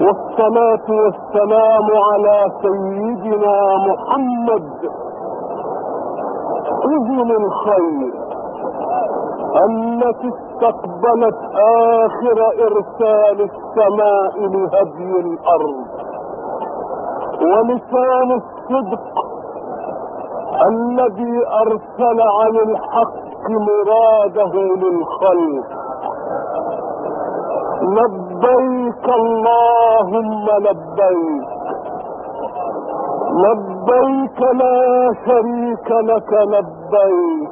والصلاة والسلام على سيدنا محمد. أذن الخير. التي استقبلت آخر إرسال السماء لهدي الأرض. ولسان الصدق الذي أرسل عن الحق مراده للخلق. نبي لبيك اللهم لبيك. لبيك لا شريك لك لبيك.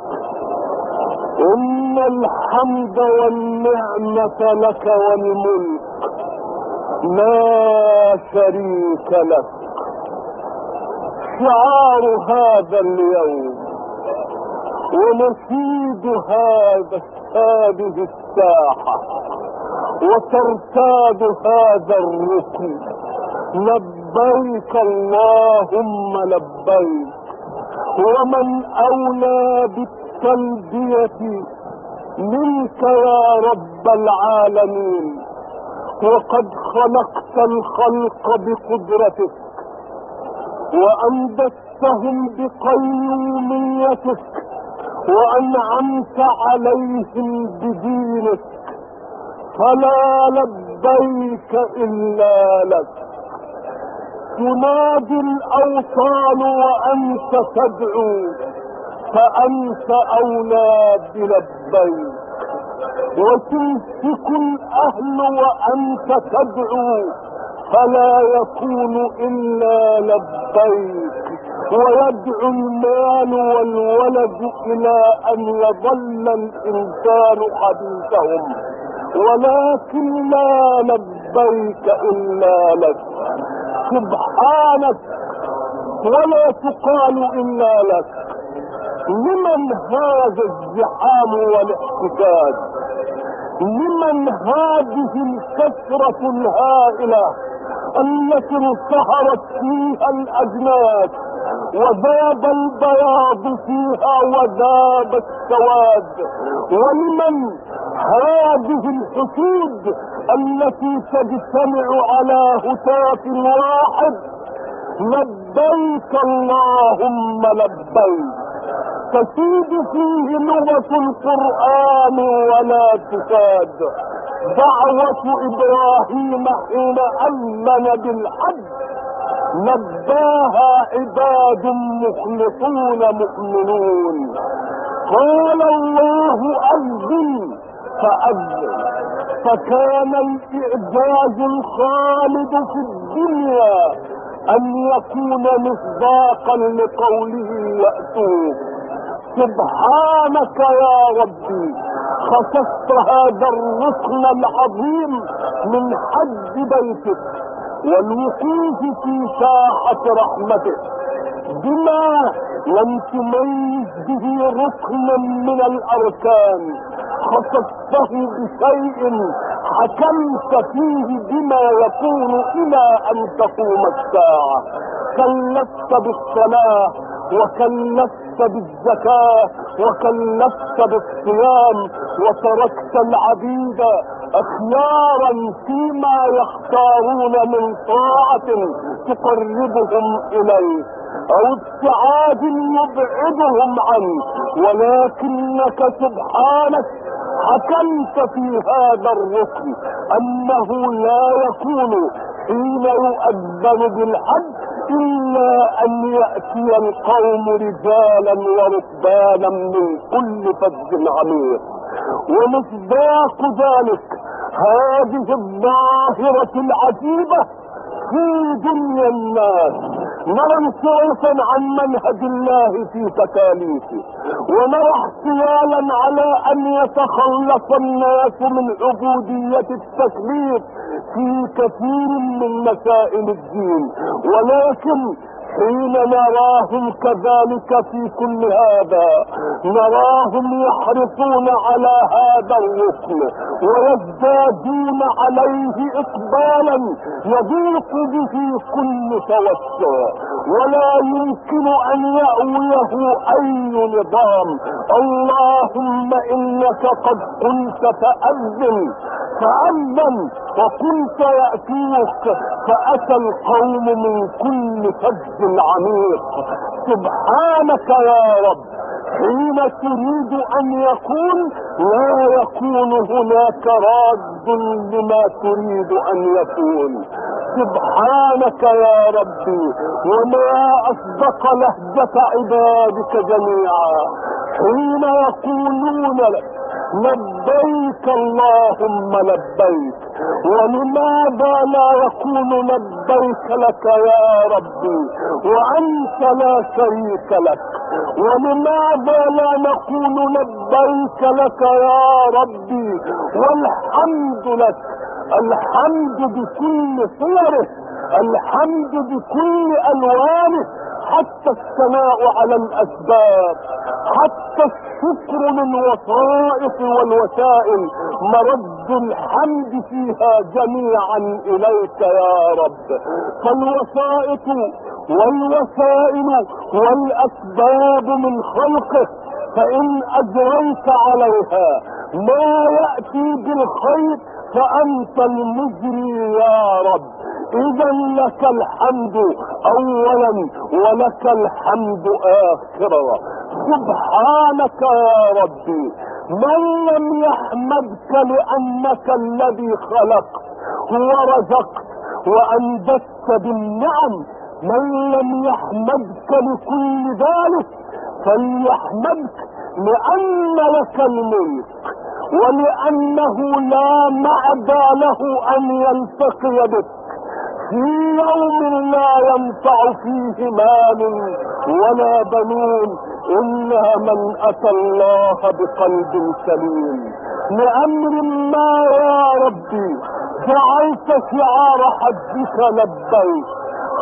إن الحمد والنعمة لك والملك. لا شريك لك. شعار هذا اليوم. ونسيد هذا هذه الساحة. وترتاد هذا الركن. لبيك اللهم لبيك. ومن أولى بالتلبية منك يا رب العالمين. وقد خلقت الخلق بقدرتك. وأنبتهم بقيوميتك. وأنعمت عليهم بدينك. فلا لبيك إلا لك. تنادي الأوصال وأنت تدعو فأنت أولى بلبيك. وتمسك الأهل وأنت تدعو فلا يكون إلا لبيك. ويدعو المال والولد إلى أن يظل الإنسان حديثهم ولكن لا لبيك إلا لك سبحانك ولا تقال إلا لك لمن هذا الزحام والاحتجاج لمن هذه الكثرة الهائلة التي انصهرت فيها الأجناس وذاب البياض فيها وذاب السواد ولمن هذه الحسود التي تجتمع على هتاف واحد لبيك اللهم لبيك تسيد فيه لغة القرآن ولا تفاد دعوة إبراهيم حين أمن بالحج نباها عباد مخلصون مؤمنون. قال الله أذن فأذن. فكان الإعجاز الخالد في الدنيا أن يكون مصداقا لقوله يأتوه. سبحانك يا ربي خصصت هذا الركن العظيم من حد بيتك. والوقوف في ساحة رحمته بما لم تميز به ركنا من الأركان خصصته بشيء حكمت فيه بما يكون إلى أن تقوم الساعة كلفت بالصلاة وكلفت بالزكاة وكلفت بالصيام وتركت العبيد أخيارا فيما يختارون من طاعة تقربهم إليه أو ابتعاد يبعدهم عنه. ولكنك سبحانك حكمت في هذا الركن أنه لا يكون حين يؤذن بالحج إلا أن يأتي القوم رجالا وركبانا من كل فج عميق. ومصداق ذلك هذه الظاهرة العجيبة في دنيا الناس. نرى انصرافا عن منهج الله في تكاليفه ونرى احتيالا على أن يتخلص الناس من عبودية التكليف في كثير من مسائل الدين. ولكن حين نراهم كذلك في كل هذا. نراهم يحرصون على هذا الرسم ويزدادون عليه إقبالا. يضيق به كل توسع. ولا يمكن أن يأويه أي نظام. اللهم إنك قد قلت فأذن فأذن وكنت يأتيك فأتى القوم من كل فج عميق. سبحانك يا رب. حين تريد أن يكون لا يكون هناك راد لما تريد أن يكون. سبحانك يا ربي وما أصدق لهجة عبادك جميعا. حين يقولون لك لبيك اللهم لبيك ولماذا لا يكون لبيك لك يا ربي؟ وأنت لا شريك لك. ولماذا لا نقول لبيك لك يا ربي؟ والحمد لك. الحمد بكل صوره. الحمد بكل ألوانه. حتى الثناء على الأسباب حتى الشكر وصائف والوسائل مرد الحمد فيها جميعا إليك يا رب. فالوسائط والوسائل والأسباب من خلقه فإن أجريت عليها ما يأتي بالخير فأنت المجري يا رب. إذا لك الحمد اولا ولك الحمد اخرا. سبحانك يا ربي من لم يحمدك لأنك الذي خلقت ورزقت وأنبت بالنعم من لم يحمدك لكل ذلك فليحمدك لأن لك الملك ولأنه لا معدى له أن يلتقي بك. يوم لا ينفع فيه مال ولا بنون إلا من أتى الله بقلب سليم. لأمر ما يا ربي جعلت شعار حجك لبيك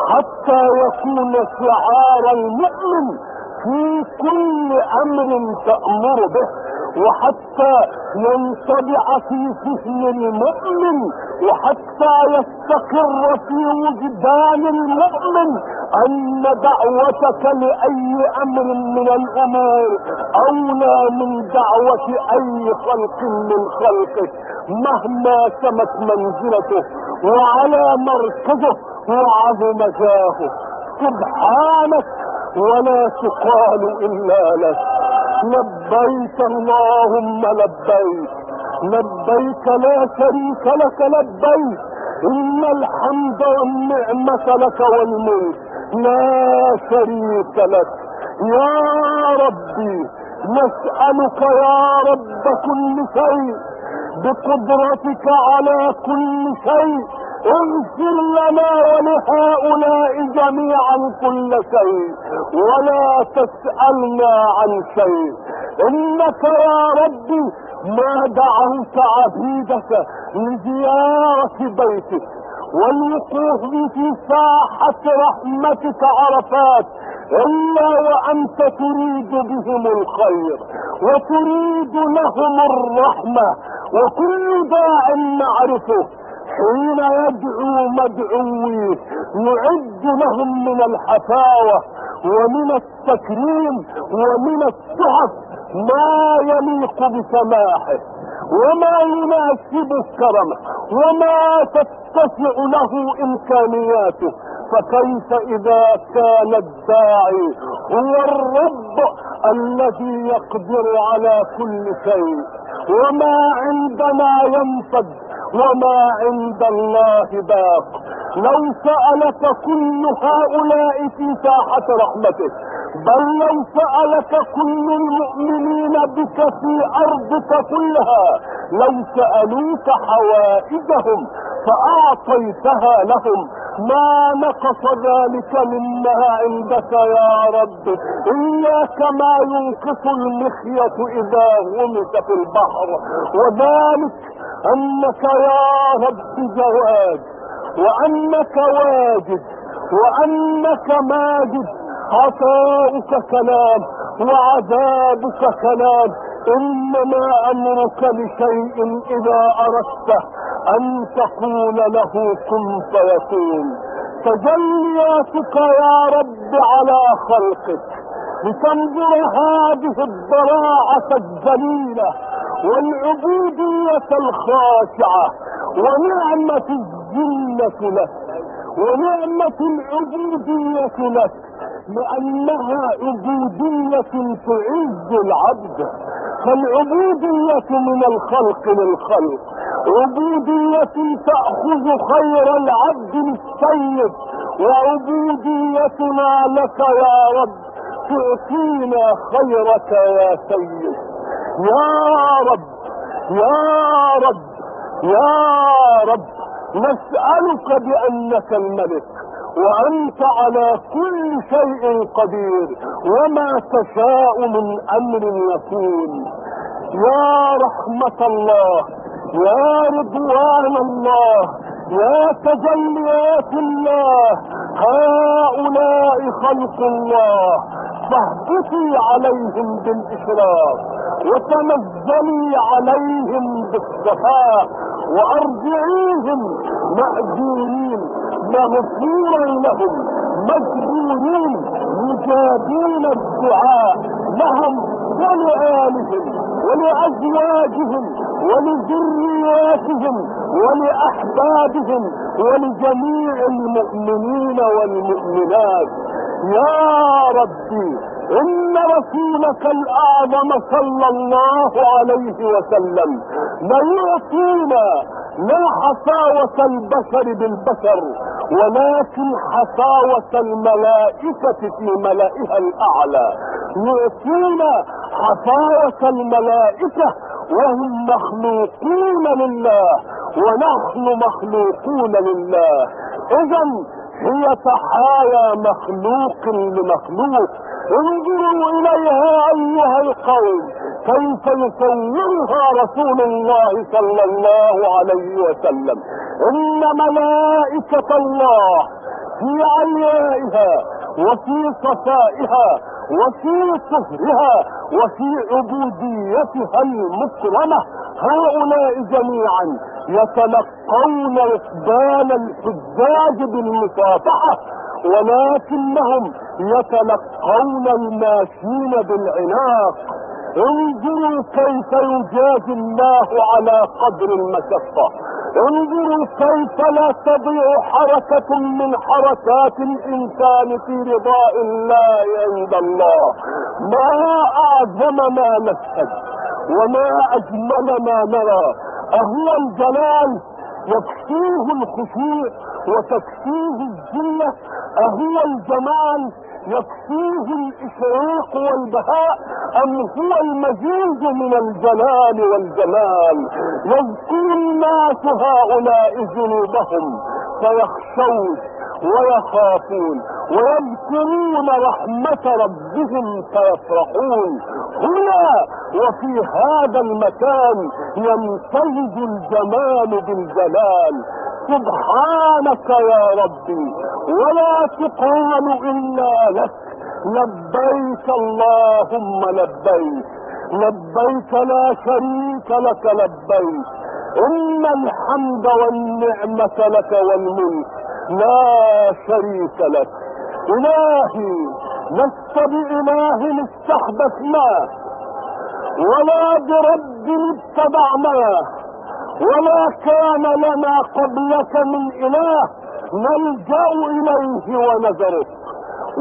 حتى يكون شعار المؤمن في كل أمر تأمر به. وحتى ينطبع في ذهن المؤمن وحتى يستقر في وجدان المؤمن أن دعوتك لأي أمر من الأمور أولى من دعوة أي خلق من خلقك مهما سمت منزلته وعلى مركزه وعظم جاهه سبحانك ولا تقال إلا لك. لبيك اللهم لبيك لبيك لا شريك لك لبيك إن الحمد والنعمة لك والملك لا شريك لك يا ربي نسألك يا رب كل شيء بقدرتك على كل شيء اغفر لنا ولهؤلاء جميعا كل شيء ولا تسألنا عن شيء إنك يا ربي ما دعوت عبيدك لزيارة بيتك والوقوف في ساحة رحمتك عرفات إلا وأنت تريد بهم الخير وتريد لهم الرحمة وكل داع نعرفه حين يدعو مدعويه نعد لهم من الحفاوة ومن التكريم ومن التعب ما يليق بسماحه وما يناسب الكرم وما تتسع له إمكانياته فكيف إذا كان الداعي هو الرب الذي يقدر على كل شيء؟ وما عندنا ينفد وما عند الله باق. لو سألك كل هؤلاء في ساحة رحمته بل لو سألك كل المؤمنين بك في أرضك كلها لو سألوك حوائجهم فأعطيتها لهم. ما نقص ذلك مما عندك يا رب. إلا كما ينقص المخية إذا غمس في البحر. وذلك أنك يا رب زواج وأنك واجد وأنك ماجد عطاؤك كلام وعذابك كلام إنما أمرك لشيء إذا أردته أن تقول له كن فيكون. تجلياتك يا رب على خلقك لتنظر هذه الضراعة الجليلة والعبودية الخاشعة ونعمة الذلة لك ونعمة العبودية لك لأنها عبودية تعز العبد فالعبودية من الخلق للخلق عبودية تأخذ خير العبد السيد وعبوديتنا لك يا رب تعطينا خيرك يا سيد يا رب يا رب يا رب نسألك بأنك الملك وأنت على كل شيء قدير وما تشاء من أمر يكون يا رحمة الله يا رضوان الله يا تجليات الله هؤلاء خلق الله فاهدتي عليهم بالإشراف وتنزلي عليهم بالصفاء وأرجعيهم مأجورين مغفورا لهم مجبورين مجابين الدعاء لهم ولآلهم ولأزواجهم ولذرياتهم ولأحبابهم ولجميع المؤمنين والمؤمنات. يا ربي إن رسولك الاعظم صلى الله عليه وسلم ليعطينا لا حصاوة البشر بالبشر ولكن حصاوة الملائكة في ملائها الأعلى. يعطينا حصاوة الملائكة وهم مخلوقون لله ونحن مخلوقون لله. اذا هي تحايا مخلوق لمخلوق. انظروا إليها أيها القوم. كيف يصورها رسول الله صلى الله عليه وسلم. إن ملائكة الله في عليائها وفي صفائها وفي صهرها وفي عبوديتها المكرمة هؤلاء جميعا يتلقون إقبال الحجاج بالمصافحة ولكنهم يتلقون الماشين بالعناق. انظروا كيف يجازي الله على قدر المشقة. انظروا كيف لا تضيع حركة من حركات الإنسان في رضاء الله عند الله. ما أعظم ما نشهد وما أجمل ما نرى. اهو الجلال يكفيه الخشوع وتكفيه الذلة. اهو الجمال يكفيه الإشراق والبهاء أم هو المزيد من الجلال والجمال؟ يذكر الناس هؤلاء ذنوبهم فيخشون ويخافون ويذكرون رحمة ربهم فيفرحون. هنا وفي هذا المكان يمتزج الجمال بالجلال. سبحانك يا ربي ولا تقال إلا لك. لبيك اللهم لبيك. لبيك لا شريك لك لبيك. إن الحمد والنعمة لك والملك. لا شريك لك. إلهي لست بإله استحدثناه ولا برب اتبعناه ولا كان لنا قبلك من إله. نلجأ إليه ونذره.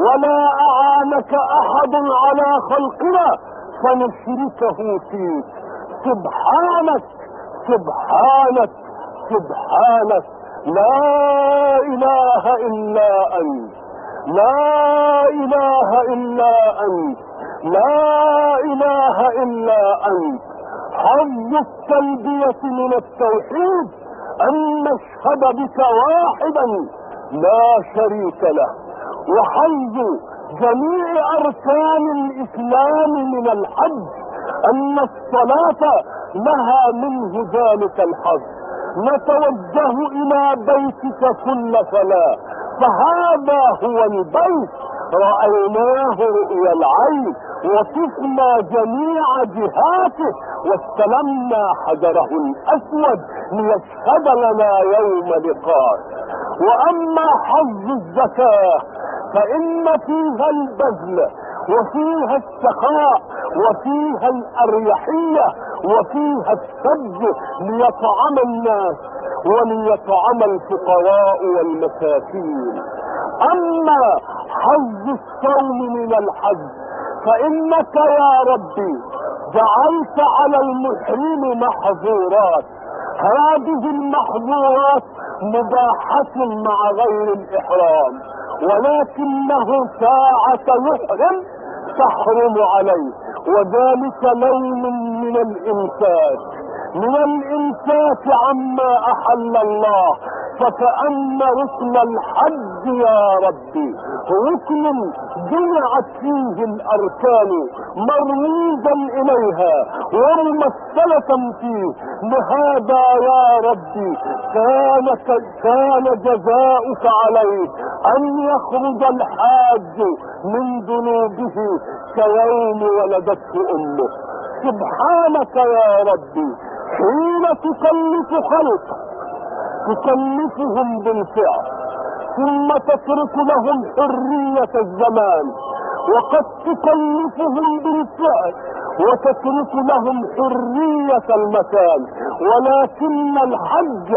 ولا أعانك أحد على خلقنا فنشركه فيك سبحانك سبحانك سبحانك. لا إله إلا أنت. لا إله إلا أنت. لا إله إلا أنت. حظ التلبية من التوحيد. أن نشهد بك واحدا لا شريك له وحيز جميع أركان الإسلام من الحج أن الصلاة لها منه ذلك الحظ نتوجه إلى بيتك كل صلاة فهذا هو البيت رأيناه رؤيا العين وصفنا جميع جهاته واستلمنا حجره الأسود ليشهد لنا يوم لقائه وأما حظ الزكاة فإن فيها البذل وفيها السخاء وفيها الأريحية وفيها السج ليطعم الناس وليطعم الفقراء والمساكين أما حظ الصوم من الحج. فإنك يا ربي جعلت على المحرم محظورات. هذه المحظورات مباحة مع غير الإحرام. ولكنه ساعة يحرم تحرم عليه. وذلك نوم من الإمساك من الإمساك عما أحل الله. فكأن ركن الحج يا ربي ركن جمعت فيه الأركان مرميزا إليها وممثلة فيه لهذا يا ربي كان كان جزاؤك عليه أن يخرج الحاج من ذنوبه كيوم ولدته أمه سبحانك يا ربي حين تسلط خلقك تكلفهم بالفعل ثم تترك لهم حرية الزمان وقد تكلفهم بالفعل وتترك لهم حرية المكان ولكن الحج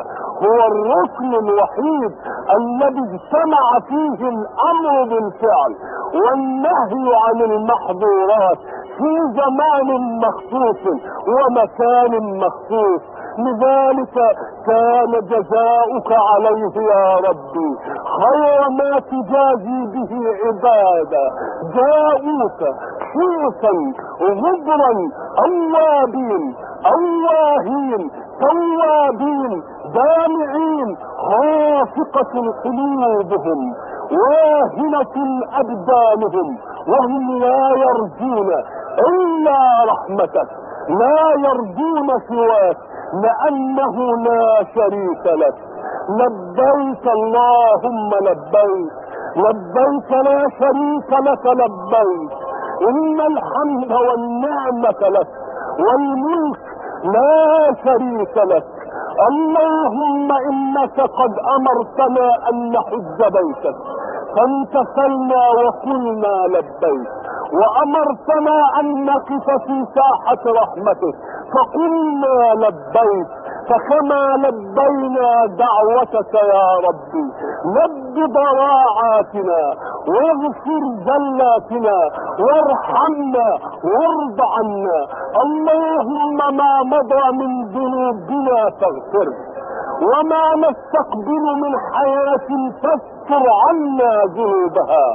هو الركن الوحيد الذي اجتمع فيه الأمر بالفعل والنهي عن المحظورات في زمان مخصوص ومكان مخصوص. لذلك كان جزاؤك عليه يا ربي. خير ما تجازي به عبادا جاءوك شوفا غبرا اللابين أواهين توابين دامعين خافقة قلوبهم واهنة أبدانهم وهم لا يرجون إلا رحمتك. لا يرجون سواك. لأنه لا شريك لك. لبيك اللهم لبيك. لبيك لا شريك لك لبيك. إن الحمد والنعمة لك. والملك لا شريك لك. اللهم إنك قد أمرتنا أن نحج بيتك. فامتثلنا وقلنا لبيك. وأمرتنا أن نقف في ساحة رحمتك فقلنا لبيك فكما لبينا دعوتك يا ربي لب ضراعاتنا واغفر زلاتنا وارحمنا وارض عنا. اللهم ما مضى من ذنوبنا فاغفر وما نستقبل من حياة فاغفر وكفر عنا جنوبها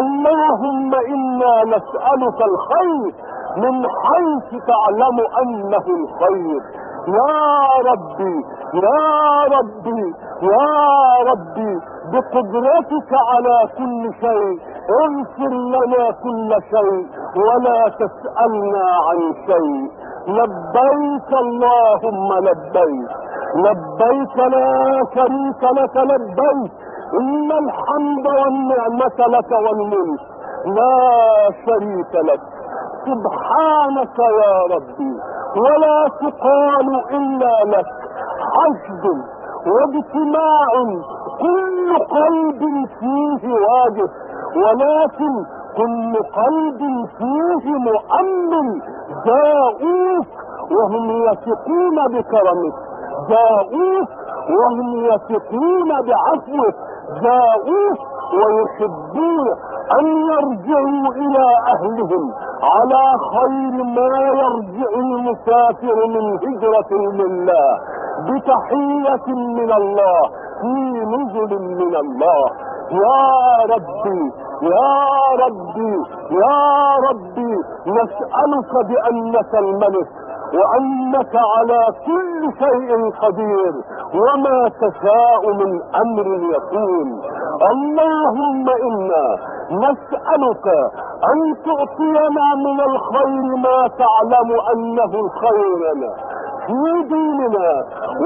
اللهم إنا نسألك الخير من حيث تعلم أنه الخير. يا ربي يا ربي يا ربي بقدرتك على كل شيء. اغفر لنا كل شيء ولا تسألنا عن شيء. لبيك اللهم لبيك. لبيك لا شريك لك لبيك إن الحمد والنعمة لك والملك. لا شريك لك. سبحانك يا ربي. ولا تقال إلا لك. حشد واجتماع كل قلب فيه واجب. ولكن كل قلب فيه مؤمن. جاءوك وهم يثقون بكرمك. جاءوك وهم يثقون بعفوك. جاؤوه ويحبون أن يرجعوا إلى أهلهم على خير ما يرجع المسافر من هجرة لله بتحية من الله في نزل من الله. يا ربي يا ربي يا ربي نسألك بأنك الملك. وأنك على كل شيء قدير وما تشاء من أمر يكون اللهم إنا نسألك أن تعطينا من الخير ما تعلم أنه الخير لنا في ديننا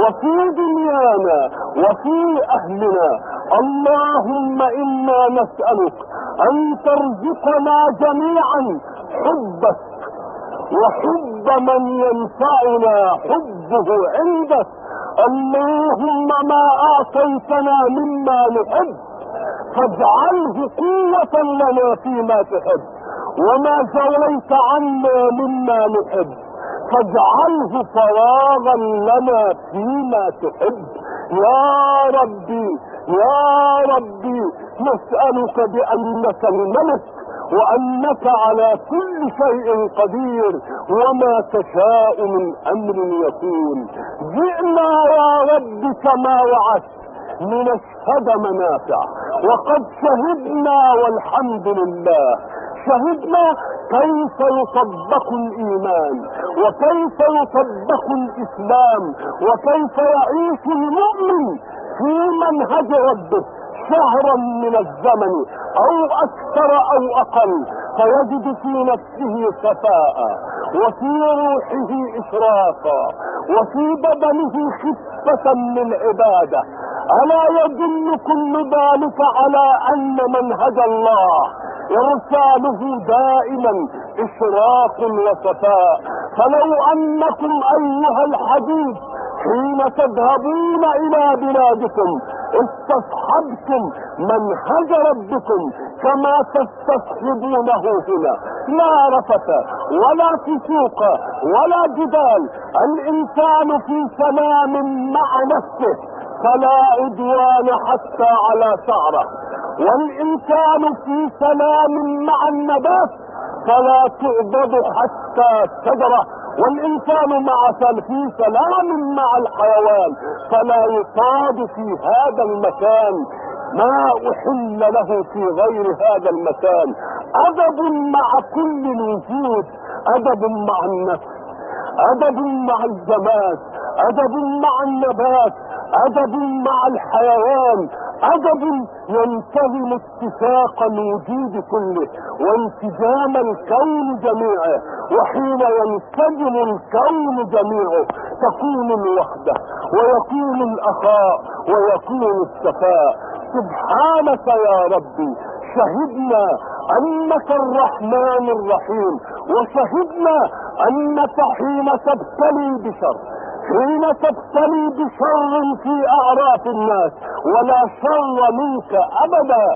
وفي دنيانا وفي أهلنا. اللهم إنا نسألك أن ترزقنا جميعا حبك وحب من ينفعنا حبه عندك اللهم ما اعطيتنا مما نحب فاجعله قوة لنا فيما تحب. وما زويت عنا مما نحب فاجعله فراغا لنا فيما تحب. يا ربي يا ربي نسألك بأنك الملك وأنك على كل شيء قدير وما تشاء من أمر يكون. جئنا يا رب كما وعدت لنشهد منافع. وقد شهدنا والحمد لله. شهدنا كيف يطبق الإيمان وكيف يطبق الإسلام وكيف يعيش المؤمن في منهج ربه. شهرا من الزمن أو أكثر أو أقل فيجد في نفسه سفاء وفي روحه اشرافا وفي بدنه خفة من عبادة. ألا يدل كل ذلك على أن منهج الله؟ إرساله دائما إشراق وصفاء فلو أنكم أيها الحديث حين تذهبون إلى بلادكم استصحبتم من هجرت بكم كما تستصحبونه هنا لا رفث ولا فسوق ولا جدال الانسان في سلام مع نفسه فلا عدوان حتى على شعره والانسان في سلام مع النبات فلا تعبد حتى تجره والإنسان مع سلفه سلام مع الحيوان فلا يصاد في هذا المكان. ما أحل له في غير هذا المكان. أدب مع كل الوجود أدب مع النفس أدب مع الجماد أدب مع النبات أدب مع الحيوان. عدد ينتظم اتفاق الوجود كله وانسجام الكون جميعه وحين ينسجم الكون جميعه تكون الوحدة ويكون الأخاء ويكون السفاء. سبحانك يا ربي شهدنا أنك الرحمن الرحيم وشهدنا أنك حين تبتلي بشر. حين تبتلي بشر في أعراف الناس ولا شر منك أبدا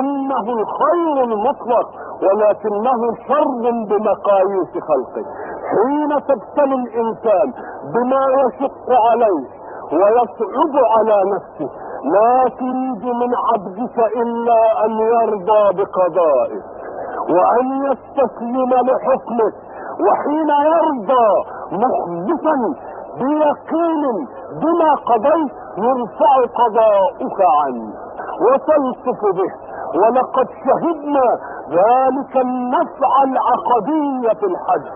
إنه الخير المطلق ولكنه شر بمقاييس خلقه. حين تبتلي الإنسان بما يشق عليه ويصعب على نفسه لا تريد من عبدك إلا أن يرضى بقضائك وأن يستسلم لحكمك وحين يرضى مخبتا بيقين بما قضيت يرفع قضاؤك عنه وتلطف به. ولقد شهدنا ذلك النفع العقدي في الحج.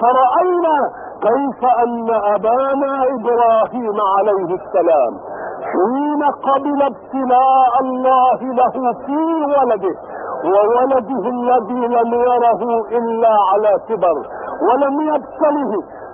فرأينا كيف أن أبانا إبراهيم عليه السلام حين قبل ابتلاء الله له في ولده وولده الذي لم يره إلا على كبر ولم يبتله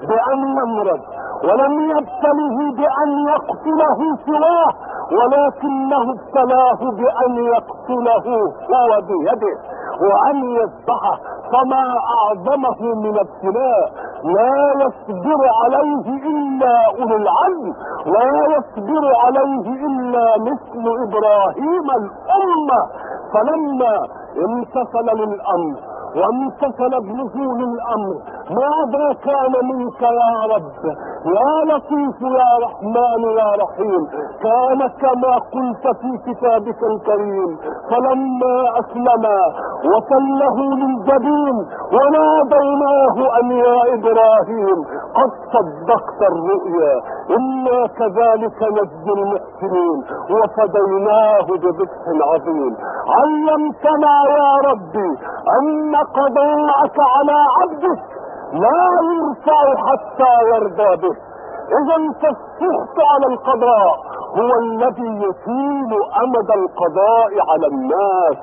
بأن يمرض ولم يبتله بأن يقتله سواه ولكنه ابتلاه بأن يقتله هو بيده وأن يذبحه فما أعظمه من ابتلاء. لا يصبر عليه إلا أولو العزم لا يصبر عليه إلا مثل إبراهيم الأمة. فلما امتثل للأمر وانفصلت بنزول الأمر. ماذا كان منك يا رب؟ يا لطيف يا رحمن يا رحيم. كان كما قلت في كتابك الكريم. فلما اسلما وسله للجبين وناديناه أن يا إبراهيم قد صدقت الرؤيا. إنا كذلك نجزي المحسنين. وفديناه بذبح عظيم. علمتنا يا ربي انك قضى الله على عبده لا يرفع حتى يرضى به. اذا فالسخط على القضاء هو الذي يطيل أمد القضاء على الناس.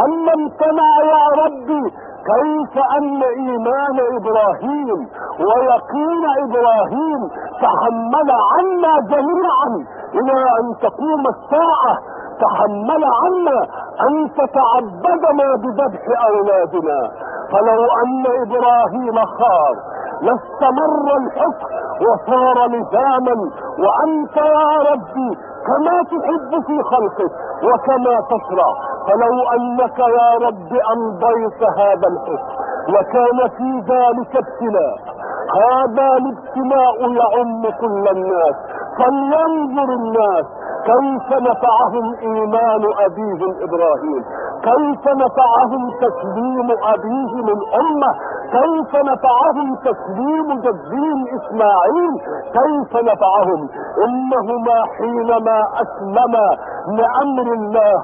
عما امتنع يا ربي كيف أن إيمان إبراهيم ويقين إبراهيم تحمل عنا جميعا إلى أن تقوم الساعة؟ تحمل عنا أن تتعبدنا بذبح أولادنا. فلو أن إبراهيم خار لاستمر الحق وصار لزاما وأنت يا ربي كما تحب في خلقك وكما تشرع. فلو أنك يا رب أمضيت هذا الحق وكان في ذلك ابتلاء. هذا الابتلاء يعم كل الناس. فلينظر الناس كيف نفعهم إيمان ابيهم إبراهيم؟ كيف نفعهم تسليم ابيهم الامه كيف نفعهم تسليم جدهم إسماعيل؟ كيف نفعهم؟ إنهما حينما أسلما لأمر الله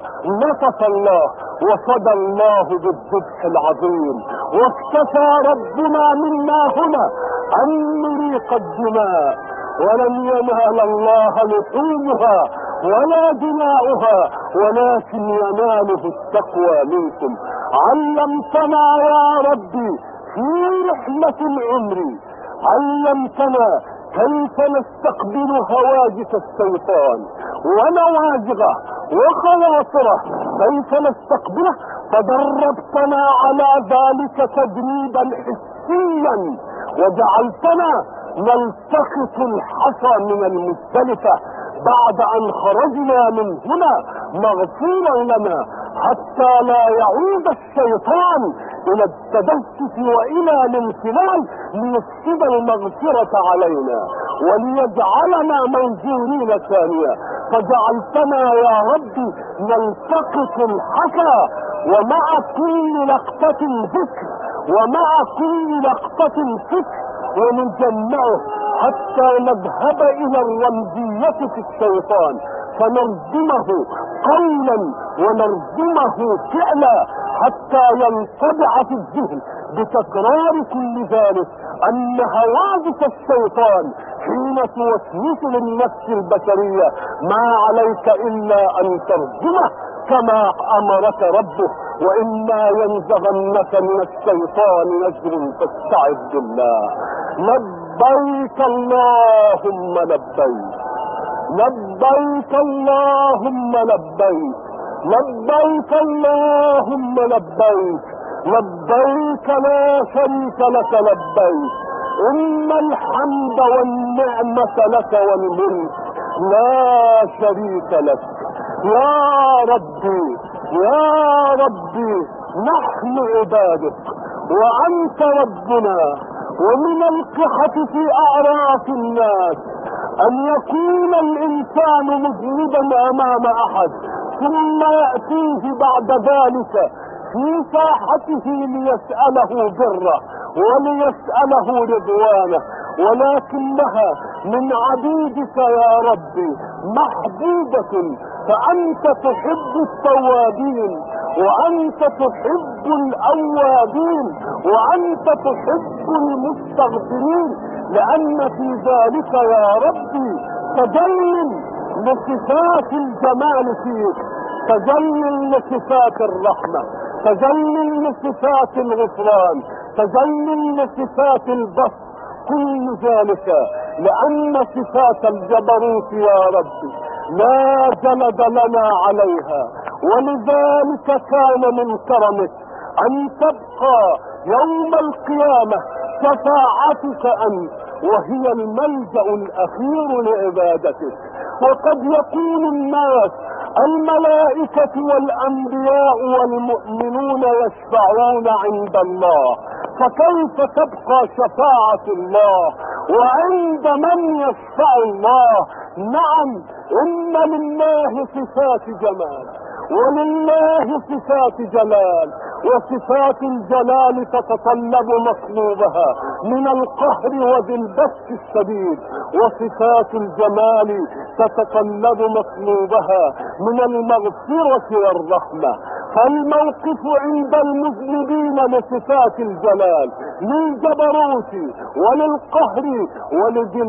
نصف الله وصدى الله بالذبح العظيم. واكتفى ربنا منا هنا أن نريق الدماء ولن ينال الله لطومها ولا دماؤها ولكن يناله التقوى منكم. علمتنا يا ربي في رحلة العمر. علمتنا كيف نستقبل هواجس الشيطان ونوازغه وخواطره كيف نستقبله؟ فدربتنا على ذلك تدريبا حسيا وجعلتنا نلتقط الحصى من المختلفة. بعد أن خرجنا من هنا مغفورا لنا حتى لا يعود الشيطان إلى التدسس وإلى الانفلال ليفسد المغفرة علينا وليجعلنا منزورين ثانية. فجعلتنا يا رب نلتقط الحكى ومع كل لقطة ذكر ومع كل لقطة فكر ونجمعه حتى نذهب إلى الرمزية في الشيطان فنرجمه قولا ونرجمه فعلا حتى ينطبع في الذهن بتكرار كل ذلك أن هواجس الشيطان حين توسوس للنفس البشرية ما عليك إلا أن ترجمه كما أمرك ربه واما ينزغنك من الشيطان نجر فاستعذ بالله. لبيك اللهم لبيك لبيك اللهم لبيك لبيك اللهم لبيك لبيك لا شريك لك لبيك إن الحمد والنعمة لك والملك لا شريك لك يا ربي يا ربي نحن عبادك وأنت ربنا ومن الصحة في أعراف الناس أن يكون الإنسان مذنبا أمام أحد ثم يأتيه بعد ذلك في ساحته ليسأله بره وليسأله رضوانه. ولكنها من عبيدك يا ربي محبوبة فأنت تحب التوابين وأنت تحب الأوابين وأنت تحب المستغفرين لأن في ذلك يا ربي تجلل لصفات الجمال فيك تجلل لصفات الرحمة تجلل لصفات الغفران تجلل لصفات البصر كل ذلك لأن صفات الجبروت يا ربي لا جلد لنا عليها. ولذلك كان من كرمك أن تبقى يوم القيامة شفاعتك أنت وهي الملجأ الأخير لعبادتك. وقد يكون الناس الملائكة والأنبياء والمؤمنون يشفعون عند الله. فكيف تبقى شفاعة الله؟ وعند من يشفع الله؟ نعم إن لله صفات جمال ولله صفات جلال. وصفات الجلال تتطلب مطلوبها من القهر وذي البث الشديد. وصفات الجمال تتطلب مطلوبها من المغفرة والرحمة. الموقف عند المذنبين لصفات الجلال للجبروت وللقهر ولذي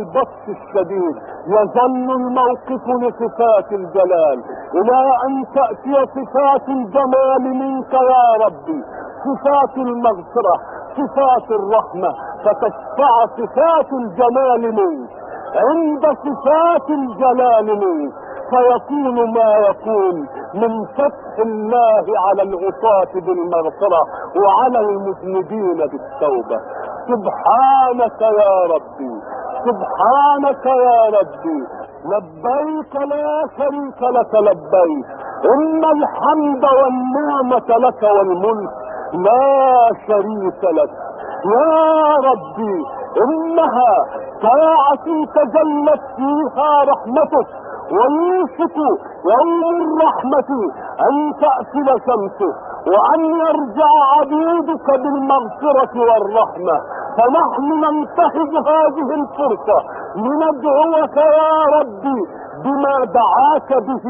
الشديد يظل الموقف لصفات الجلال إلى أن تأتي صفات الجمال منك يا ربي. صفات المغفرة صفات الرحمة فتشفع صفات الجمال منك. عند صفات الجلال منك. فيكون ما يكون من فتح الله على العصاة بالمغفرة وعلى المذنبين بالتوبة. سبحانك يا ربي سبحانك يا ربي. لبيك لا شريك لك لبيك. إن الحمد والنعمة لك والملك. لا شريك لك. يا ربي إنها ساعة تجلت فيها رحمتك. ويوشك يوم الرحمة أن تأكل شمسه وأن يرجع عبيدك بالمغفرة والرحمة. فنحن ننتهز هذه الفرصة لندعوك يا ربي بما دعاك به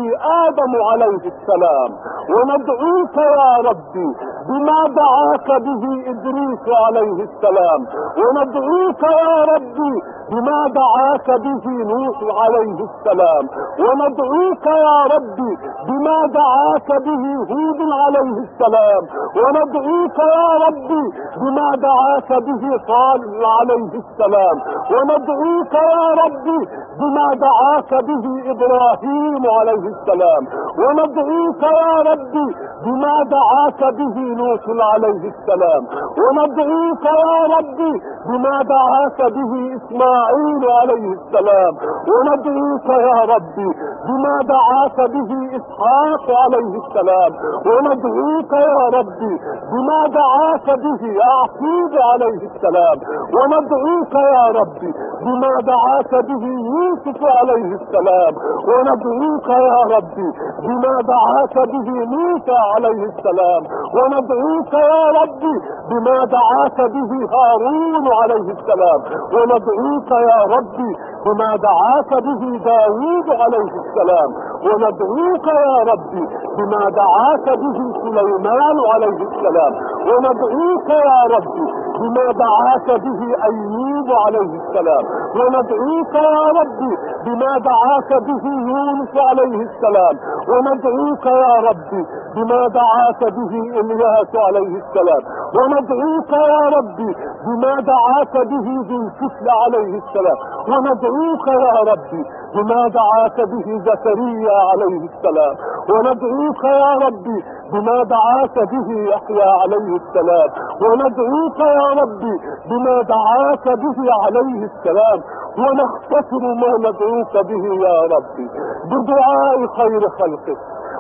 آدم عليه السلام. وندعوك يا ربي بما دعاك به إدريس عليه السلام؟ وندعوك يا ربي بما دعاك به نوح عليه السلام؟ وندعوك يا ربي بما دعاك به هود عليه السلام؟ وندعوك يا ربي بما دعاك به صالح عليه السلام؟ وندعوك يا ربي بما دعاك به إبراهيم عليه السلام؟ وندعوك يا ربي بما دعاك به يوصل عليه السلام. وندعوك يا ربي بما دعاك به إسماعيل عليه السلام. وندعوك يا ربي بما دعاك به إسحاق عليه السلام. وندعوك يا ربي بما دعاك به يعقوب عليه السلام. وندعوك يا ربي بما دعاك به يوسف عليه السلام. وندعوك يا ربي بما دعاك به موسى عليه السلام. وندعوك ندعوك يا رب بما دعاك به هارون عليه السلام. وندعوك يا رب بما دعاك به داوود عليه السلام. وندعوك يا رب بما دعاك به سليمان عليه السلام. وندعوك يا رب بما دعاك به أيوب عليه السلام. وندعوك يا ربي بما دعاك به يونس عليه السلام. وندعوك يا ربي بما دعاك به إلياس عليه السلام. وندعوك يا ربي بما دعاك به ذو الكفل عليه السلام. وندعوك يا ربي بما دعاك به زكريا عليه السلام؟ وندعوك يا ربي بما دعاك به يحيى عليه السلام؟ وندعوك يا ربي بما دعاك به عليه السلام؟ ونختصر ما ندعوك به يا ربي بدعاء خير خلقك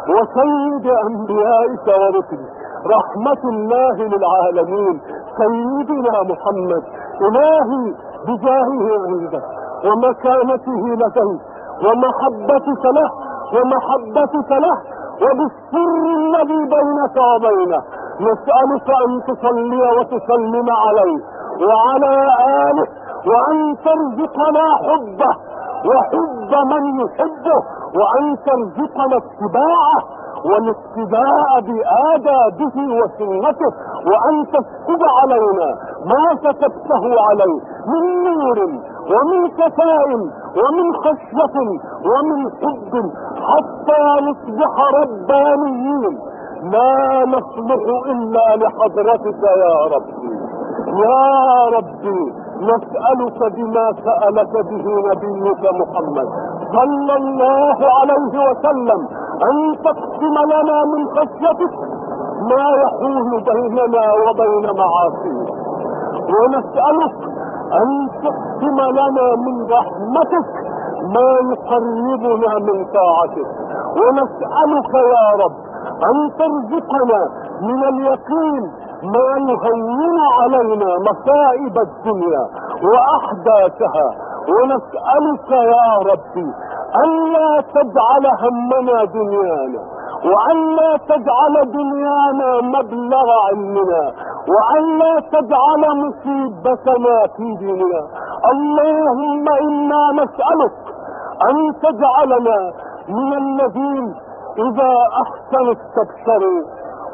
وسيد أنبيائك ورسلك. رحمة الله للعالمين سيدنا محمد إلهي بجاهه عندك ومكانته لك ومحبتك له ومحبتك له وبالسر الذي بينك وبينه نسألك أن تصلي وتسلم عليه وعلى آله وأن ترزقنا حبه وحب من يحبه وأن ترزقنا اتباعه والاقتداء بآدابه وسنته وأن تسكب علينا ما كتبته عليه من نور ومن كفاء ومن خشية ومن حب حتى نصبح ربانيين. لا نصبح إلا لحضرتك يا ربي. يا ربي نسألك بما سألك به نبيك محمد صلى الله عليه وسلم أن تقسم لنا من خشيتك ما يحول بيننا وبين معاصيك. ونسألك أن تقسم لنا من رحمتك ما يقربنا من طاعتك. ونسألك يا رب أن ترزقنا من اليقين ما يهون علينا مصائب الدنيا وأحداثها. ونسألك يا ربي ألا تجعل همنا دنيانا وألا تجعل دنيانا مبلغ علمنا. وألا تجعل مصيبتنا في ديننا. اللهم إنا نسألك أن تجعلنا من الذين إذا أحسنوا استبشروا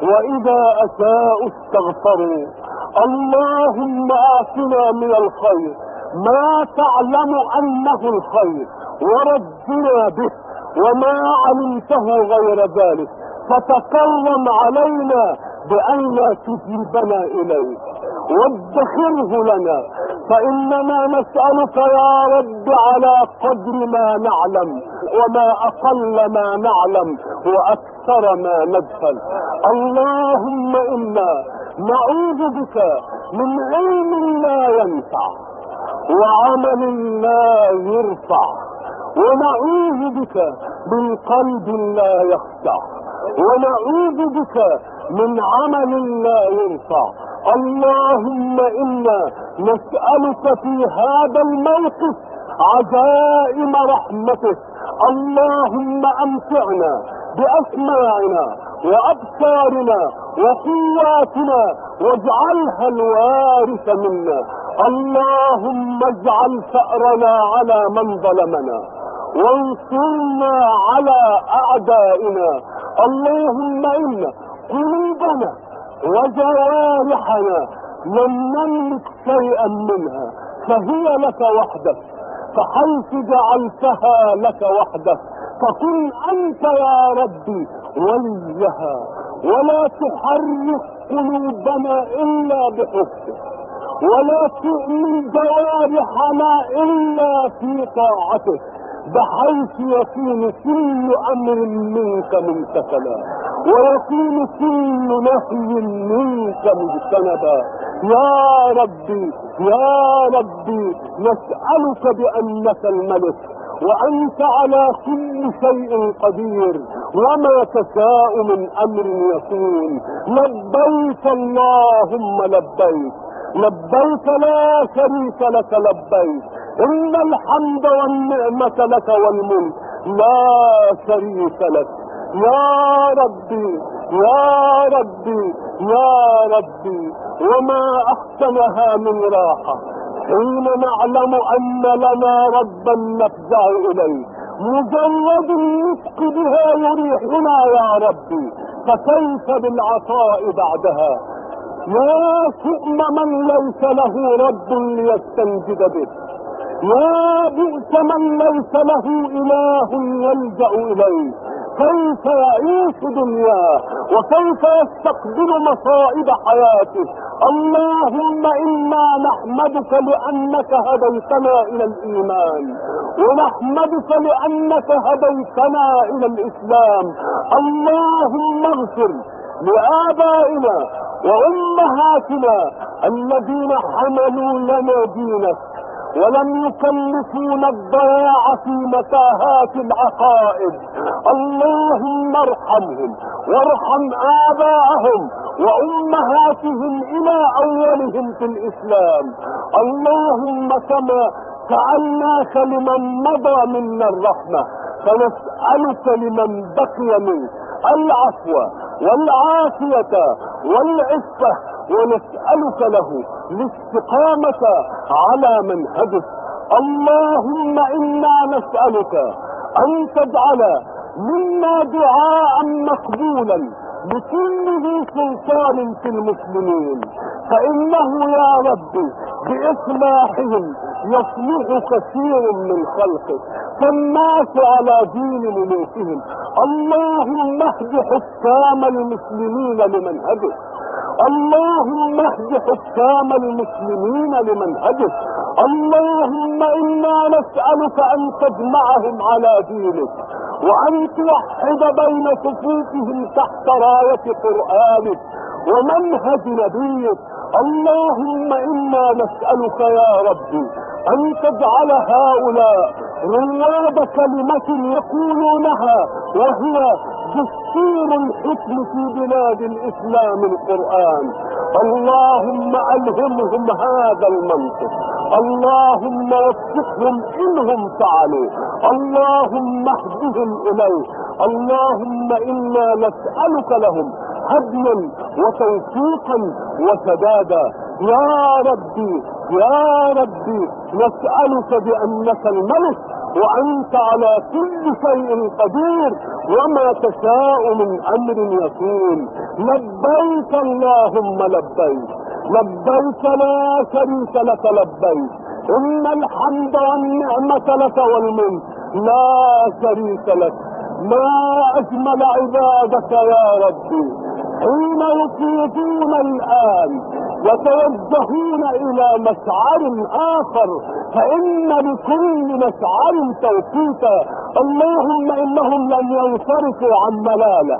وإذا أساءوا استغفروا. اللهم آتنا من الخير ما تعلم أنه الخير وردنا به وما علمته غير ذلك. فتكرم علينا بألا تجيبنا إليك. وادخره لنا فإنما نسألك يا رب على قدر ما نعلم وما أقل ما نعلم وأكثر ما نجهل اللهم إنا نعوذ بك من علم لا ينفع وعمل لا يرفع ونعوذ بك من قلب لا يخدع ونعوذ بك من عمل لا ينفع. اللهم إنا نسألك في هذا الموقف عزائم رحمتك. اللهم أمتعنا بأسماعنا وأبصارنا وقواتنا واجعلها الوارث منا. اللهم اجعل فأرنا على من ظلمنا. وانصرنا على أعدائنا. اللهم إنا قلوبنا وجوارحنا لم نملك شيئا منها فهي لك وحدك فحيث جعلتها لك وحدك فكن أنت يا ربي وليها ولا تحرك قلوبنا إلا بحبك ولا تؤمن جوارحنا إلا في طاعتك بحيث يكون كل أمر منك ممتثلا. ويكون كل نهي منك مجتنبا. يا ربي يا ربي نسألك بأنك الملك وأنت على كل شيء قدير. وما تشاء من أمر يكون لبيك اللهم لبيك. لبيك لا شريك لك لبيك. إن الحمد والنعمة لك والملك. لا شريك لك. يا ربي يا ربي يا ربي وما أحسنها من راحة. حين نعلم أن لنا ربا نفزع إليه مجرد الرزق بها يريحنا يا ربي. فكيف بالعطاء بعدها؟ يا شؤم من ليس له رب ليستنجد به. يا بئس من ليس له إله يلجأ إليه. كيف يعيش دنياه؟ وكيف يستقبل مصائب حياته؟ اللهم إنا نحمدك لأنك هديتنا إلى الإيمان. ونحمدك لأنك هديتنا إلى الإسلام. اللهم اغفر لآبائنا وأمهاتنا الذين حملوا لنا دينك. ولم يكلفون الضياع في متاهات العقائد. اللهم ارحمهم وارحم آباءهم وأمهاتهم إلى أولهم في الإسلام. اللهم كما سألناك لمن مضى منا الرحمة فنسألك لمن بقي منك. العفو والعافية والعفة ونسألك له الاستقامة على منهجك. اللهم إنا نسألك أن تجعل منا دعاء مقبولا لكل ذي سلطان في المسلمين. فإنه يا رب بإصلاحهم يصلح كثير من خلقه فالناس على دين ملوكهم. اللهم اهد حكام المسلمين لمنهجه اللهم اهد حكام المسلمين لمنهجك اللهم إنا نسألك أن تجمعهم على دينك وأن توحد بين صفوفهم تحت راية قرآنك ومنهج نبيك. اللهم إنا نسألك يا ربي أن تجعل هؤلاء رواب كلمة يقولونها وهي دستور الحكم في بلاد الإسلام القرآن. اللهم ألهمهم هذا المنطق. اللهم وفقهم إنهم فعلوا. اللهم اهدهم اليك اللهم إنا نسألك لهم هدنا وتوفيقا وسدادا. يا ربي يا ربي نسألك بأنك الملك. وأنت على كل شيء قدير وما تشاء من أمر يكون. لبيك اللهم لبيك. لبيك لا شريك لك لبيك. إن الحمد والنعمة لك والملك. لا شريك لك. ما أجمل عبادك يا ربي. حين يصيبون الآن وتوجهون إلى مسعر آخر فإن لكل مسعر توقيتا اللهم إنهم لم ينصرفوا عن ملالة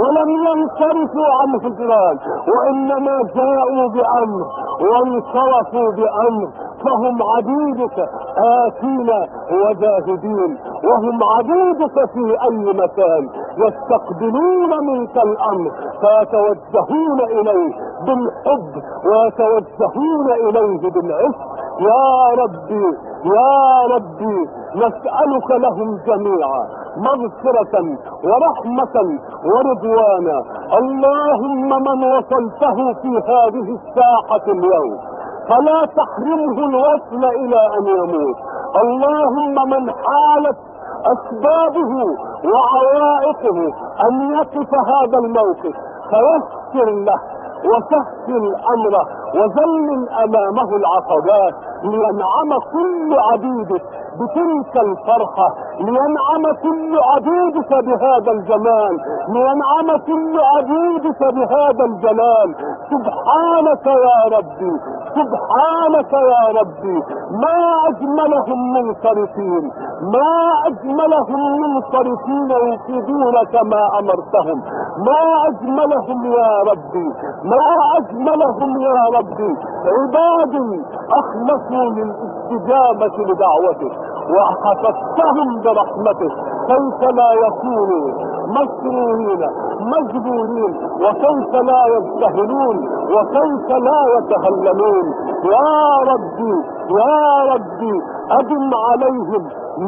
ولم ينصرفوا عن هجران وإنما جاءوا بأمر وانصرفوا بأمر. فهم عبيدك آتين وجاهدين وهم عبيدك في أي مكان يستقبلون منك الأمر فيتوجهون إليه بالحب ويتوجهون إليه بالعشق يا ربي يا ربي نسألك لهم جميعا مغفرة ورحمة ورضوانا. اللهم من وصلته في هذه الساعة اليوم فلا تحرمه الوصل إلى أن يموت. اللهم من حالت أسبابه وعوائقه أن يقف هذا الموقف فيسر له وسهل أمره وذلل أمامه العقبات لينعم كل عبيدك بتلك الفرحة لينعم كل عبيدك بهذا الجمال لينعم كل عبيدك بهذا الجلال. سبحانك يا ربي سبحانك يا ربي. ما اجملهم من صرفين ما اجملهم من صرفين كما امرتهم. ما اجملهم يا ربي ما اجملهم يا ربي. عباد اخلصوا للاستجابه لدعوتك وحفظتهم برحمته. سوف لا يكونوا مكروهين مجبورين وسوف لا يستهلون وسوف لا يتهللون. يا ربي يا ربي أدم عليهم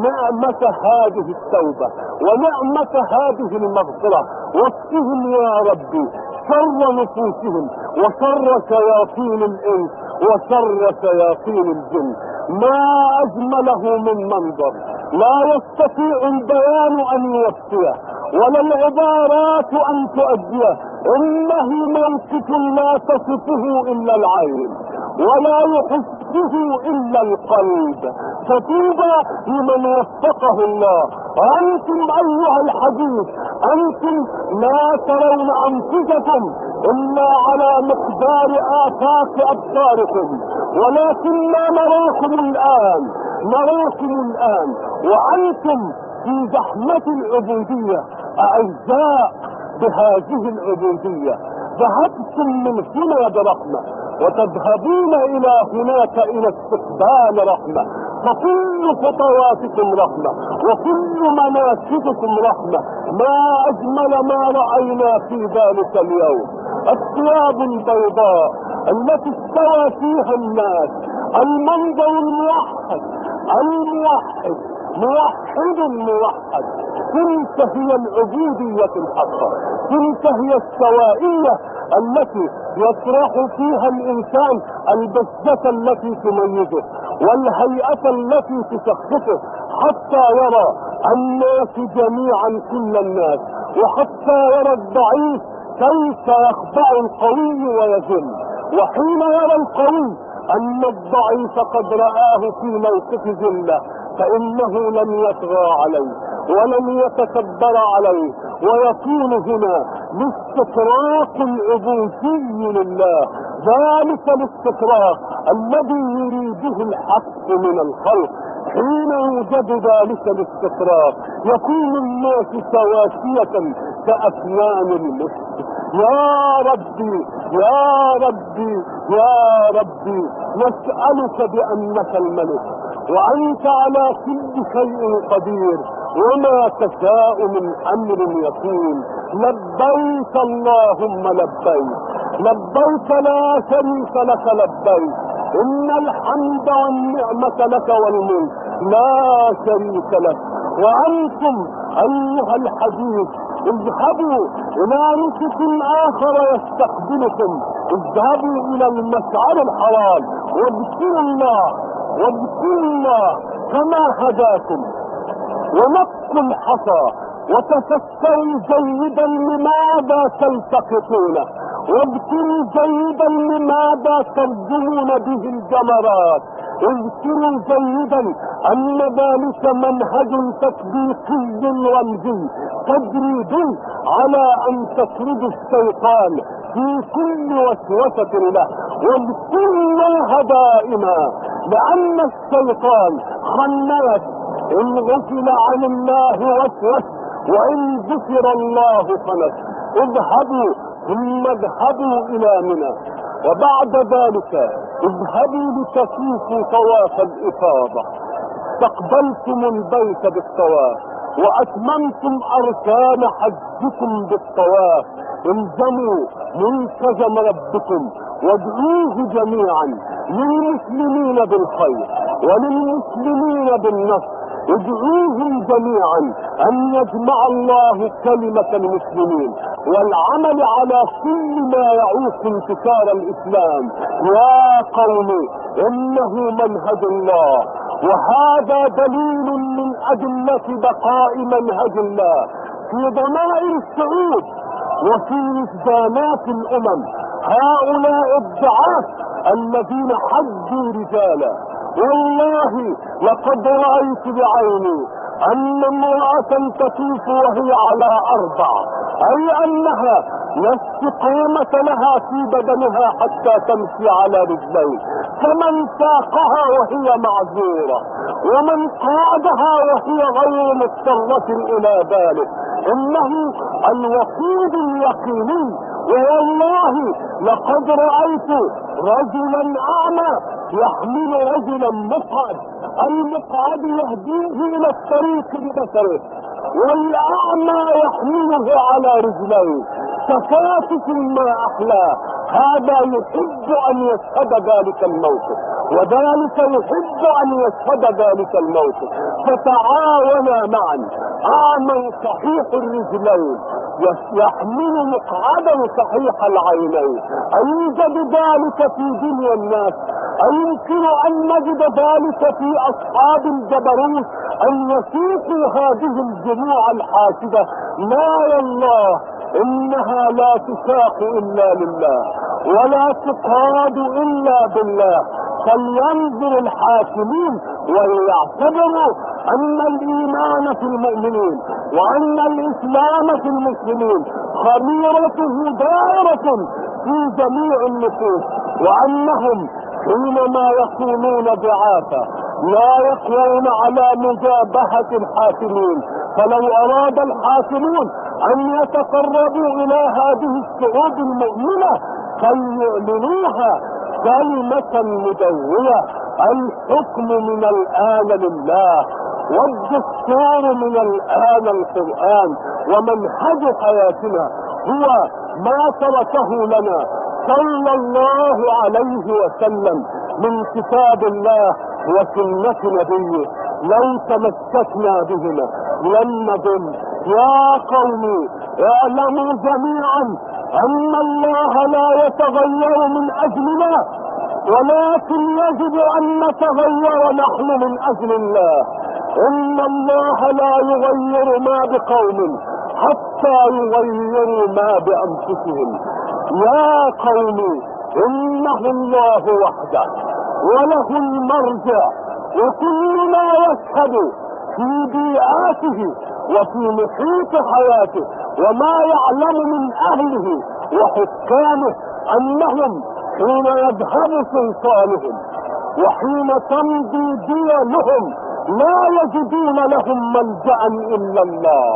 نعمة هذه التوبة ونعمة هذه المغفرة. واسقهم يا ربي شر نفوسهم وشر شياطين الإنس وشر شياطين الجن. ما أجمله من منظر. لا يستطيع البيان أن يفتيه ولا العبارات أن تؤديه. إنه يمسك لا تصفه إلا العين ولا يحسه إلا القلب فطوبى لمن وفقه الله أنتم أيها الحديث أنتم لا ترون أنفسكم إلا على مقدار آفاق أبصاركم ولكننا نراكم الآن نراكم الآن وأنتم في زحمة العبودية أعزاء بهذه العبودية. ذهبتم من هنا برحمة. وتذهبون إلى هناك إلى استقبال رحمة. فكل خطواتكم رحمة. وكل مناسككم رحمة. ما أجمل ما رأينا في ذلك اليوم. الثياب البيضاء التي استوى فيها الناس. المنظر الموحد. الموحد. موحد موحد. تلك هي العبودية الحقة. تلك هي السوائية التي يطرح فيها الإنسان البسجة التي تميزه والهيئة التي تشخصه حتى يرى الناس جميعا كل الناس وحتى يرى الضعيف كيف يخضع القوي ويذل. وحين يرى القوي أن الضعيف قد رآه في موقف ذلة فإنه لن يطغى عليه ولن يتكبر عليه ويكون هنا الاستطراق العبودي لله. ذلك الاستطراق الذي يريده الحق من الخلق. حين يوجد ذلك الاستطراق يكون الناس سواسية كأسنان المسك. يا ربي يا ربي يا ربي نسألك بأنك الملك. وأنت على كل شيء قدير وما تشاء من أمر يكون لبيك اللهم لبيك. لبيك لا شريك لك لبيك. إن الحمد والنعمة لك والملك. لا شريك لك. وأنتم أيها الحبيب اذهبوا إلى نسك آخر يستقبلكم. اذهبوا إلى المسعر الحلال. وابشروا الله. واذكروا الله كما هداكم ونقوا الحصى وتفكروا جيدا لماذا تلتقطونه واذكروا جيدا لماذا ترجمون به الجمرات اذكروا جيدا ان ذلك منهج تطبيقي رمزي تجريد على ان تطردوا الشيطان في كل وسوسه له واذكروا الله دائما لأن الشيطان خنوت إن غفل عن الله وسوس وإن ذكر الله خلت اذهبوا ثم اذهبوا إلى منى. وبعد ذلك اذهبوا لتكيفوا طواف الإفاضة. استقبلتم البيت بالطواف وأتممتم أركان حجكم بالطواف. انزموا منسجم ربكم. وادعوه جميعا للمسلمين بالخير وللمسلمين بالنصر. ادعوهم جميعا أن يجمع الله كلمة المسلمين والعمل على كل ما يعوق انتصار الإسلام. يا قوم إنه منهج الله وهذا دليل من أدلة بقاء منهج الله في ضمائر السعود وفي وجدانات الأمم. هؤلاء الضعاف الذين حدوا رجالا. والله لقد رأيت بعيني أن امرأة تطوف وهي على أربع. أي أنها لا استقامة لها في بدنها حتى تمشي على رجلين. فمن ساقها وهي معذورة. ومن قادها وهي غير مضطرة إلى ذلك. إنه الوقود اليقيني والله لقد رأيت رجلا أعمى يحمل رجلا مقعد المقعد يهديه إلى الطريق ببصره. والأعمى يحمله على رجليه. تكاتف ما أحلاه هذا يحب أن يشهد ذلك الموقف وذلك يحب أن يشهد ذلك الموقف فتعاونا معا. عامل صحيح الرجلين. يحمل مقعدا صحيح العينين. أيوجد ذلك في دنيا الناس؟ أيمكن أن نجد ذلك في أصحاب الجبروت؟ أن يسيقوا هذه الجموع الحاسدة؟ ما الله إنها لا تساق إلا لله ولا تقاد إلا بالله. فلينظر الحاكمين وليعتبروا أن الإيمان في المؤمنين وأن الإسلام في المسلمين خميرته دائرة في جميع النفوس وأنهم حينما يقومون بعافة لا يقوون على مجابهة الحاكمين. فلو أراد الحاكمون أن يتقربوا إلى هذه السعود المؤمنة فليعلنوها كلمة مدوية الحكم من الآن لله والدستور من الآن القرآن ومنهج حياتنا هو ما تركه لنا صلى الله عليه وسلم من كتاب الله وسنة نبيه لو تمسكنا بهما لن نضل. يا قومي اعلموا جميعا أن الله لا يتغير من أجلنا ولكن يجب أن نتغير نحن من أجل الله. إن الله لا يغير ما بقوم حتى يغيروا ما بأنفسهم. يا قومي إنه الله وحده وله المرجع وكل ما يشهد في بيئاته وفي محيط حياته وما يعلم من أهله وحكامه أنهم حين يذهب سلطانهم وحين تمضي ديانهم لا يجدون لهم ملجأ إلا الله.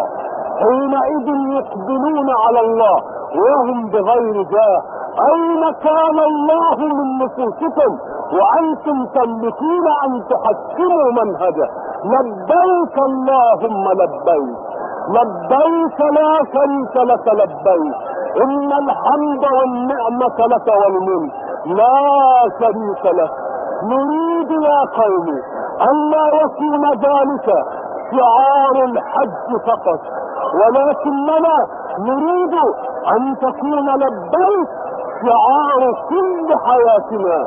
حينئذ يقبلون على الله وهم بغير جاه. أين كان الله من نفوسكم وأنتم تملكون أن تحكموا منهجه. لبيك اللهم لبيك. لبيك لا شريك لك لبيك. إن الحمد والنعمة لك والملك. لا شريك لك. نريد يا قوم ألا يكون ذلك شعار الحج فقط. ولكننا نريد أن تكون لبيك شعار كل حياتنا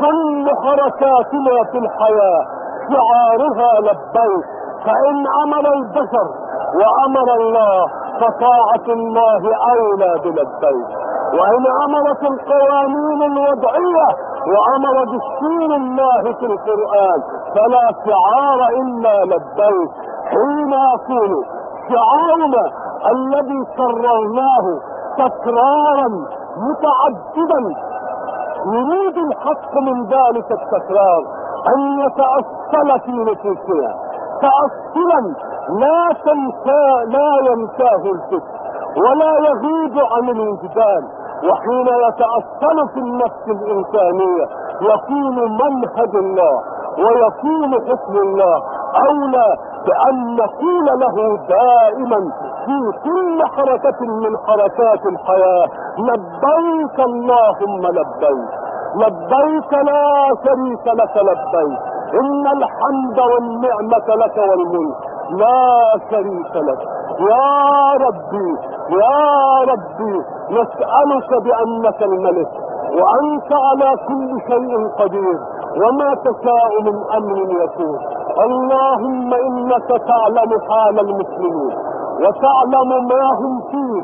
كل حركاتنا في الحياة شعارها لبيك. فإن أمر البشر وأمر الله فطاعة الله أولى بلبيك. وإن أمرت القوانين الوضعية وأمر دستور الله في القرآن فلا شعار إلا لبيك. حين أقول شعارنا الذي كررناه تكرارا متعددا يريد الحق من ذلك التكرار أن يتأصل في نفوسنا تأصلا لا تنسى لا ينساه الفكر ولا يغيب عن الوجدان وحين يتأصل في النفس الإنسانية يكون منهج الله ويكون حكم الله أولى بأن نقول له دائما في كل حركة من حركات الحياة. لبيك اللهم لبيك. لبيك لا شريك لك لبيك. إن الحمد والنعمة لك والملك. لا شريك لك. يا ربي يا ربي نسألك بأنك الملك. وأنت على كل شيء قدير وما تشاء من أمر يكون اللهم إنك تعلم حال المسلمين وتعلم ما هم فيه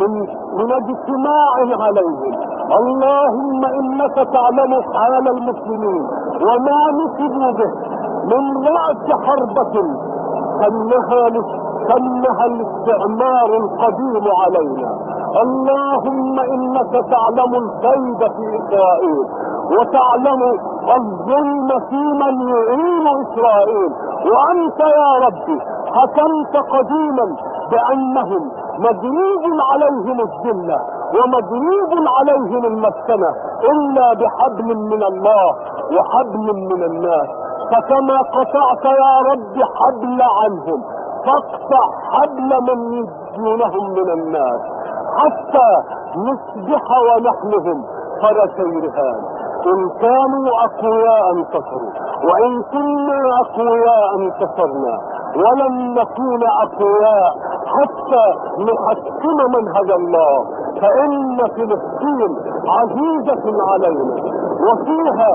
من من اجتماع عليهم. اللهم إنك تعلم حال المسلمين وما نصبوا به من رأس حربة سنها الاستعمار القديم علينا. اللهم إنك تعلم الكيد في إسرائيل وتعلم الظلم في من يعين إسرائيل وأنت يا ربي حكمت قديما بأنهم مدروب عليهم الذلة ومدروب عليهم المسكنه إلا بحبل من الله وحبل من الناس. فكما قطعت يا رب حبل عنهم فاقطع حبل من يدونهم من الناس. حتى نصبح ونحنهم قال سيرهان إن كانوا أقوياء انتصروا وإن كنا أقوياء انتصرنا ولن نكون أقوياء حتى نحكم منهج الله. فإن فلسطين عزيزة علينا وفيها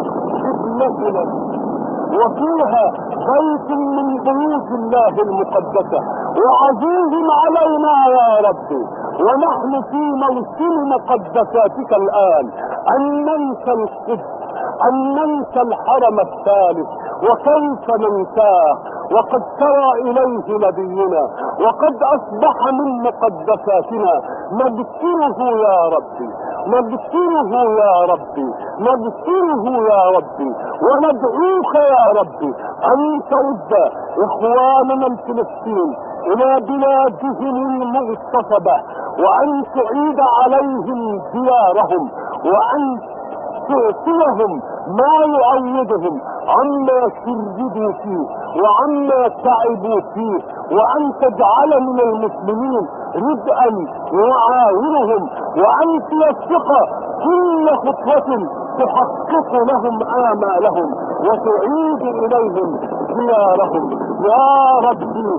ابنتنا وفيها بيت من بيوت الله المقدسة. وعزيز علينا يا ربي ونحن في موسم مقدساتك الآن. أن ننسى القدس أن ننسى الحرم الثالث. وكيف ننساه؟ وقد سرى إليه نبينا وقد أصبح من مقدساتنا. نذكره يا ربي نذكره يا ربي نذكره يا ربي وندعوك يا ربي. أن ترد إخواننا الفلسطين إلى بلادهم المغتصبة. وأن تعيد عليهم ديارهم وأن تعطيهم ما يؤيدهم عما شردوا فيه. وعما تعبوا فيه وأن تجعل من المسلمين ردءا يعاونهم وأن توفق كل خطوة تحقق لهم آمالهم وتعيد إليهم ديارهم. يا ربي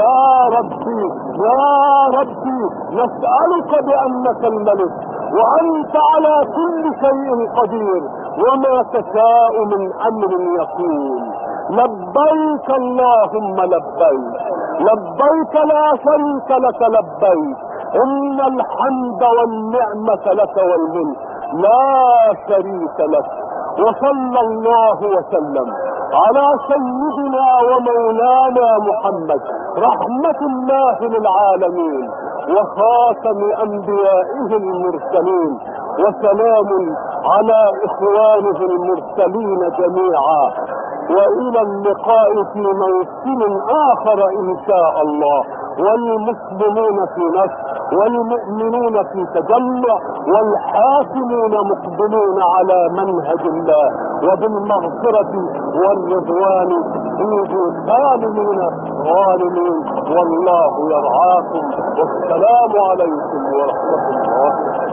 يا ربي يا ربي نسألك بأنك الملك وأنت على كل شيء قدير وما تشاء من أمر يقول. لبيك اللهم لبيك لبيك لا شريك لك لبيك إن الحمد والنعمة لك والملك لا شريك لك وصلى الله وسلم على سيدنا ومولانا محمد رحمة الله للعالمين وخاتم أنبيائه المرسلين وسلام على إخوانه المرسلين جميعا وإلى اللقاء في موسم آخر إن شاء الله. والمسلمون في نفس والمؤمنون في تجلى والحاكمون مقبلون على منهج الله. وبالمغفرة والرضوان يوجد الظالمين ظالمين. والله يرعاكم. والسلام عليكم ورحمة الله.